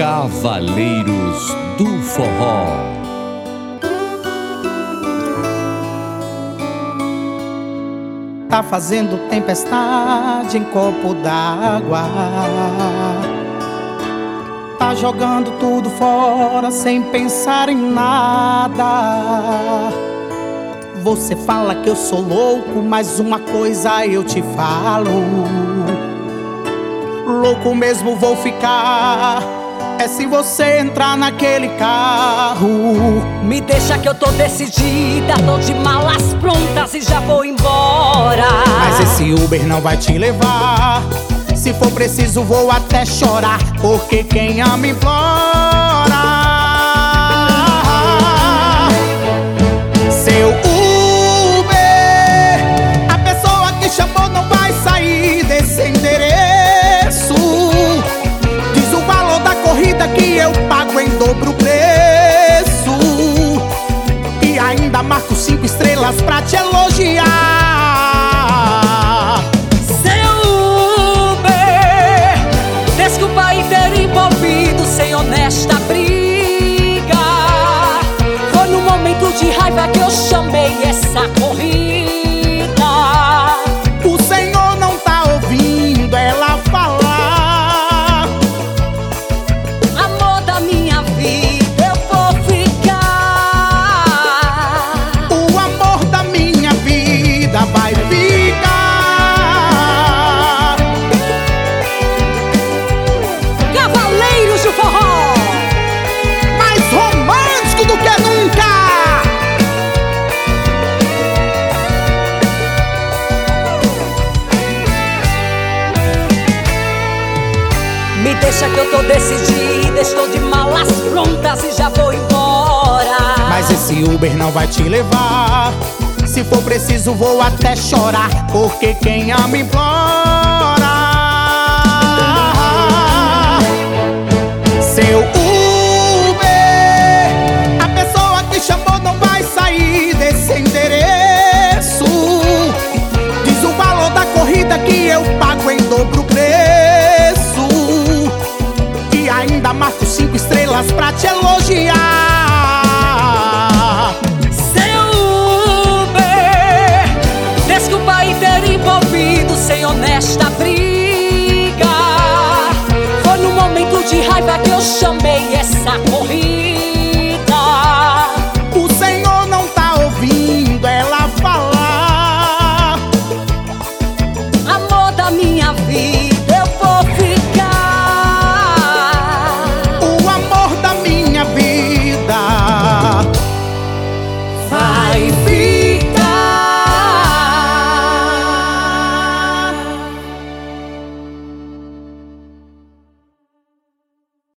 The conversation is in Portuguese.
Cavaleiros do Forró. Tá fazendo tempestade em copo d'água. Tá jogando tudo fora sem pensar em nada. Você fala que eu sou louco, mas uma coisa eu te falo. Louco mesmo vou ficar. É se você entrar naquele carro. Me deixa que eu tô decidida, tô de malas prontas e já vou embora. Mas esse Uber não vai te levar. Se for preciso, vou até chorar. Porque quem ama implora. Eu pago em dobro o preço. E ainda marco cinco estrelas pra te elogiar. Seu Uber, desculpa aí ter envolvido sem honesta briga. Foi no momento de raiva que eu chamei essa corrida. Me deixa que eu tô decidida, estou de malas prontas e já vou embora. Mas esse Uber não vai te levar. Se for preciso, vou até chorar. Porque quem ama implora. Estrelas pra te elogiar. Seu Uber, desculpa aí ter envolvido sem honesta briga. Foi no momento de raiva que eu chamei essa corrida. O Senhor não tá ouvindo ela falar. Amor da minha vida,